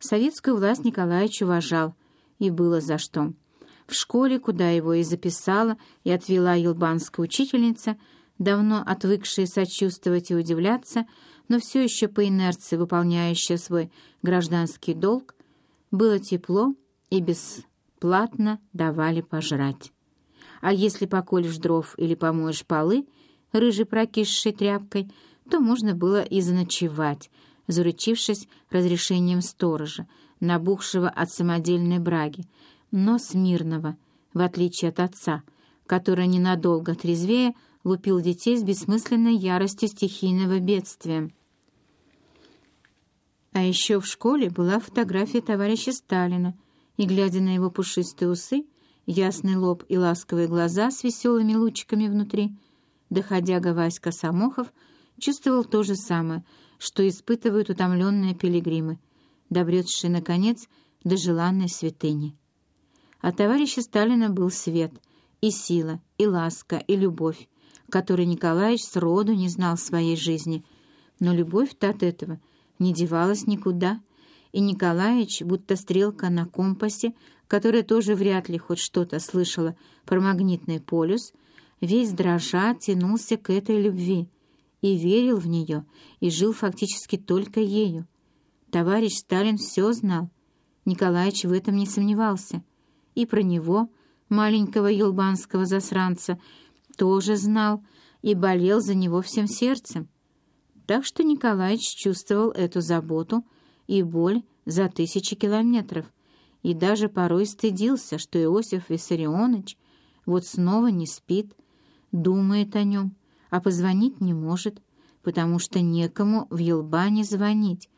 Советскую власть Николаевич уважал, и было за что. В школе, куда его и записала, и отвела елбанская учительница, давно отвыкшая сочувствовать и удивляться, но все еще по инерции выполняющая свой гражданский долг, было тепло и бесплатно давали пожрать. А если поколешь дров или помоешь полы рыжей прокисшей тряпкой, то можно было и заночевать, заручившись разрешением сторожа, набухшего от самодельной браги, но смирного, в отличие от отца, который ненадолго трезвее лупил детей с бессмысленной яростью стихийного бедствия. А еще в школе была фотография товарища Сталина, и, глядя на его пушистые усы, ясный лоб и ласковые глаза с веселыми лучиками внутри, доходяга Васька Самохов чувствовал то же самое, что испытывают утомленные пилигримы, добретшие, наконец, до желанной святыни. А товарища Сталина был свет, и сила, и ласка, и любовь, которой Николаевич сроду не знал в своей жизни. Но любовь-то от этого не девалась никуда, и Николаевич, будто стрелка на компасе, которая тоже вряд ли хоть что-то слышала про магнитный полюс, весь дрожа тянулся к этой любви и верил в нее, и жил фактически только ею. Товарищ Сталин все знал, Николаевич в этом не сомневался — и про него, маленького елбанского засранца, тоже знал и болел за него всем сердцем. Так что Николаевич чувствовал эту заботу и боль за тысячи километров, и даже порой стыдился, что Иосиф Виссарионович вот снова не спит, думает о нем, а позвонить не может, потому что некому в Елбане звонить.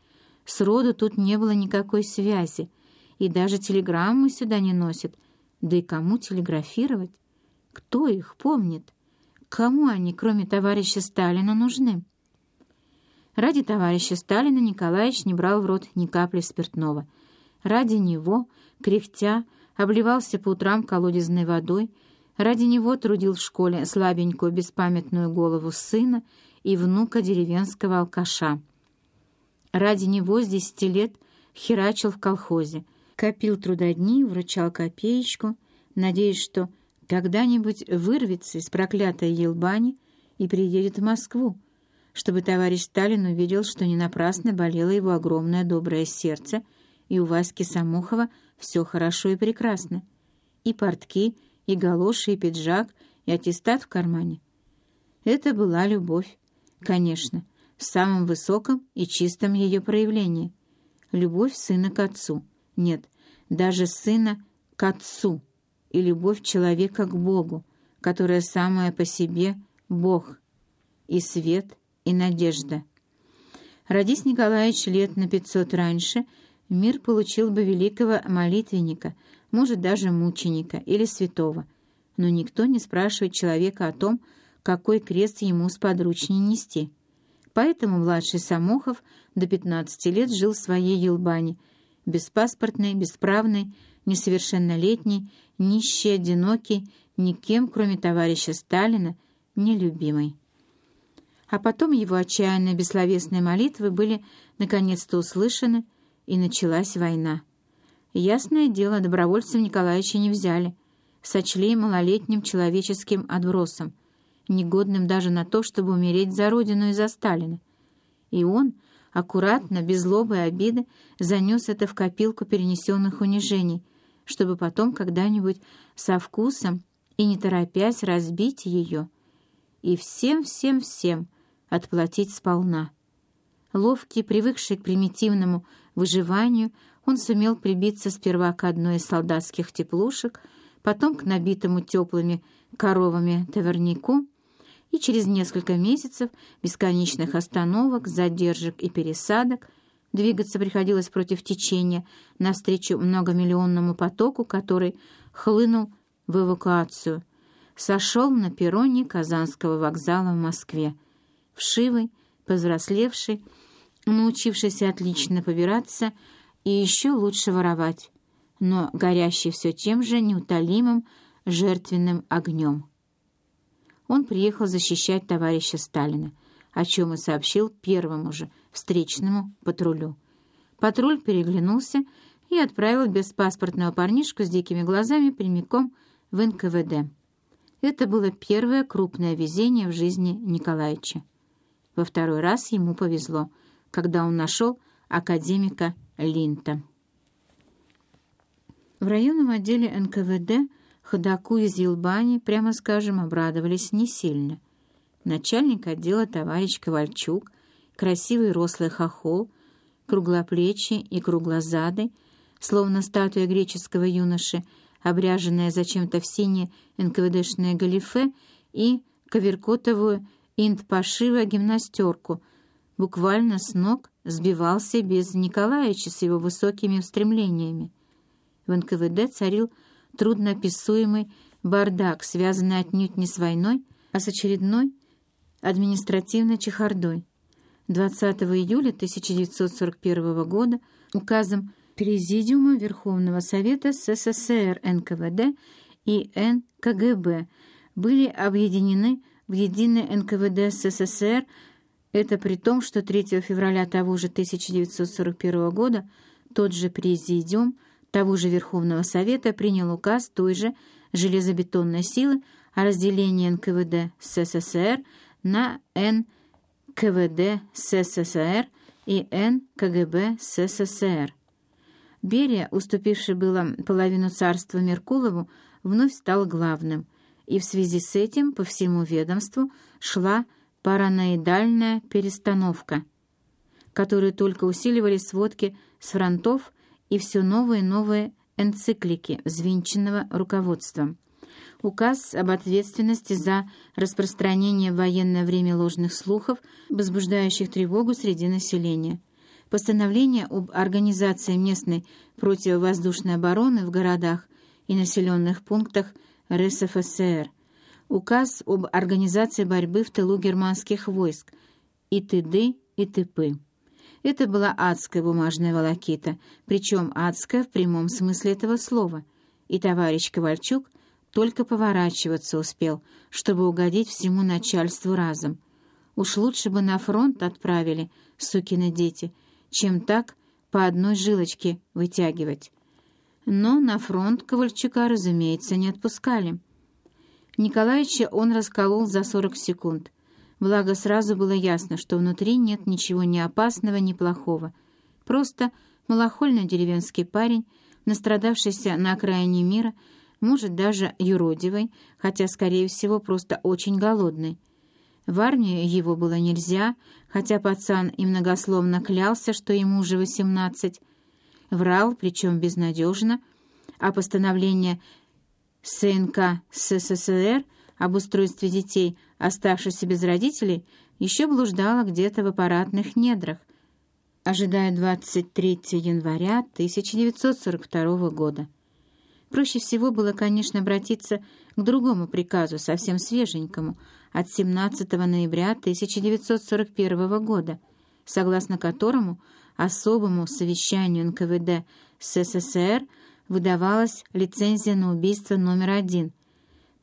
Сроду тут не было никакой связи, и даже телеграммы сюда не носят. Да и кому телеграфировать? Кто их помнит? Кому они, кроме товарища Сталина, нужны? Ради товарища Сталина Николаевич не брал в рот ни капли спиртного. Ради него, кряхтя, обливался по утрам колодезной водой, ради него трудил в школе слабенькую беспамятную голову сына и внука деревенского алкаша. Ради него с десяти лет херачил в колхозе, копил трудодни, вручал копеечку, надеясь, что когда-нибудь вырвется из проклятой Елбани и приедет в Москву, чтобы товарищ Сталин увидел, что не напрасно болело его огромное доброе сердце, и у Васьки Самохова все хорошо и прекрасно. И портки, и галоши, и пиджак, и аттестат в кармане. Это была любовь, конечно, в самом высоком и чистом ее проявлении. Любовь сына к отцу — нет, даже сына к отцу и любовь человека к Богу, которая самая по себе Бог, и свет, и надежда. Родись Николаевич лет на пятьсот раньше, мир получил бы великого молитвенника, может, даже мученика или святого. Но никто не спрашивает человека о том, какой крест ему сподручнее нести. Поэтому младший Самохов до 15 лет жил в своей елбане – беспаспортный, бесправный, несовершеннолетний, нищий, одинокий, никем, кроме товарища Сталина, нелюбимый. А потом его отчаянные бессловесные молитвы были наконец-то услышаны, и началась война. Ясное дело, добровольцев Николаевича не взяли, сочли малолетним человеческим отбросом, негодным даже на то, чтобы умереть за родину и за Сталина. И он, аккуратно, без злобы и обиды, занес это в копилку перенесенных унижений, чтобы потом когда-нибудь со вкусом и не торопясь разбить ее и всем-всем-всем отплатить сполна. Ловкий, привыкший к примитивному выживанию, он сумел прибиться сперва к одной из солдатских теплушек, потом к набитому теплыми коровами тавернику, и через несколько месяцев бесконечных остановок, задержек и пересадок двигаться приходилось против течения навстречу многомиллионному потоку, который хлынул в эвакуацию, сошел на перроне Казанского вокзала в Москве, вшивый, повзрослевший, научившийся отлично побираться и еще лучше воровать, но горящий все тем же неутолимым жертвенным огнем он приехал защищать товарища Сталина, о чем и сообщил первому же встречному патрулю. Патруль переглянулся и отправил беспаспортного парнишку с дикими глазами прямиком в НКВД. Это было первое крупное везение в жизни Николаевича. Во второй раз ему повезло, когда он нашел академика Линта. В районном отделе НКВД ходаку из Елбани, прямо скажем, обрадовались не сильно. Начальник отдела товарищ Ковальчук, красивый рослый хохол, круглоплечий и круглозадый, словно статуя греческого юноши, обряженная зачем-то в синее НКВДшное галифе и коверкотовую инт-пошива гимнастерку, буквально с ног сбивался без Николаевича с его высокими устремлениями. В НКВД царил трудноописуемый бардак, связанный отнюдь не с войной, а с очередной административной чехардой. 20 июля 1941 года указом Президиума Верховного Совета СССР НКВД и НКГБ были объединены в единый НКВД СССР, это при том, что 3 февраля того же 1941 года тот же Президиум того же Верховного Совета принял указ той же железобетонной силы о разделении НКВД СССР на НКВД СССР и НКГБ СССР. Берия, уступивший было половину царства Меркулову, вновь стал главным, и в связи с этим по всему ведомству шла параноидальная перестановка, которую только усиливали сводки с фронтов и все новые и новые энциклики, взвинченного руководством. Указ об ответственности за распространение в военное время ложных слухов, возбуждающих тревогу среди населения. Постановление об организации местной противовоздушной обороны в городах и населенных пунктах РСФСР. Указ об организации борьбы в тылу германских войск и т.д. и т.п. Это была адская бумажная волокита, причем адская в прямом смысле этого слова. И товарищ Ковальчук только поворачиваться успел, чтобы угодить всему начальству разом. Уж лучше бы на фронт отправили, сукины дети, чем так по одной жилочке вытягивать. Но на фронт Ковальчука, разумеется, не отпускали. Николаевича он расколол за 40 секунд — Благо, сразу было ясно, что внутри нет ничего ни опасного, ни плохого. Просто малохольный деревенский парень, настрадавшийся на окраине мира, может, даже юродивый, хотя, скорее всего, просто очень голодный. В армию его было нельзя, хотя пацан и многословно клялся, что ему уже восемнадцать. Врал, причем безнадежно, а постановление СНК СССР об устройстве детей, оставшихся без родителей, еще блуждала где-то в аппаратных недрах, ожидая 23 января 1942 года. Проще всего было, конечно, обратиться к другому приказу, совсем свеженькому, от 17 ноября 1941 года, согласно которому особому совещанию НКВД СССР выдавалась лицензия на убийство номер один –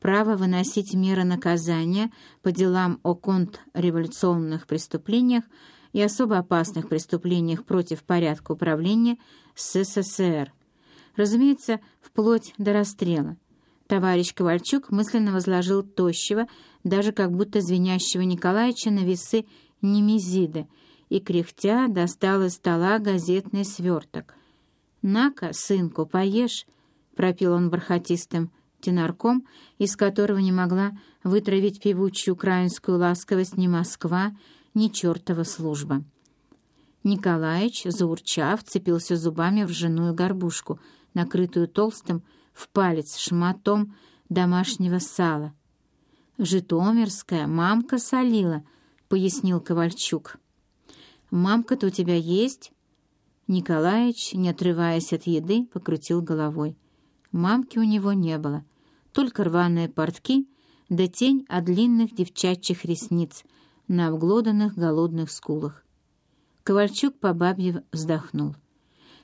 право выносить меры наказания по делам о контрреволюционных преступлениях и особо опасных преступлениях против порядка управления СССР. Разумеется, вплоть до расстрела. Товарищ Ковальчук мысленно возложил тощего, даже как будто звенящего Николаевича на весы Немезиды и, кряхтя, достал из стола газетный сверток. «На-ка, сынку, поешь», — пропил он бархатистым тенарком, из которого не могла вытравить певучую украинскую ласковость ни Москва, ни чертова служба. Николаич, заурчав, цепился зубами в женую горбушку, накрытую толстым в палец шматом домашнего сала. «Житомирская, мамка солила», — пояснил Ковальчук. «Мамка-то у тебя есть?» Николаич, не отрываясь от еды, покрутил головой. Мамки у него не было только рваные портки да тень от длинных девчачьих ресниц на обглоданных голодных скулах. Ковальчук по бабье вздохнул.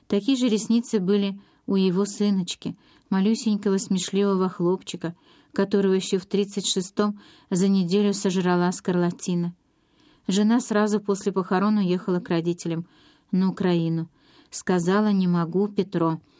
Такие же ресницы были у его сыночки, малюсенького смешливого хлопчика, которого еще в тридцать шестом за неделю сожрала скарлатина. Жена сразу после похорон уехала к родителям на Украину, сказала «не могу, Петро».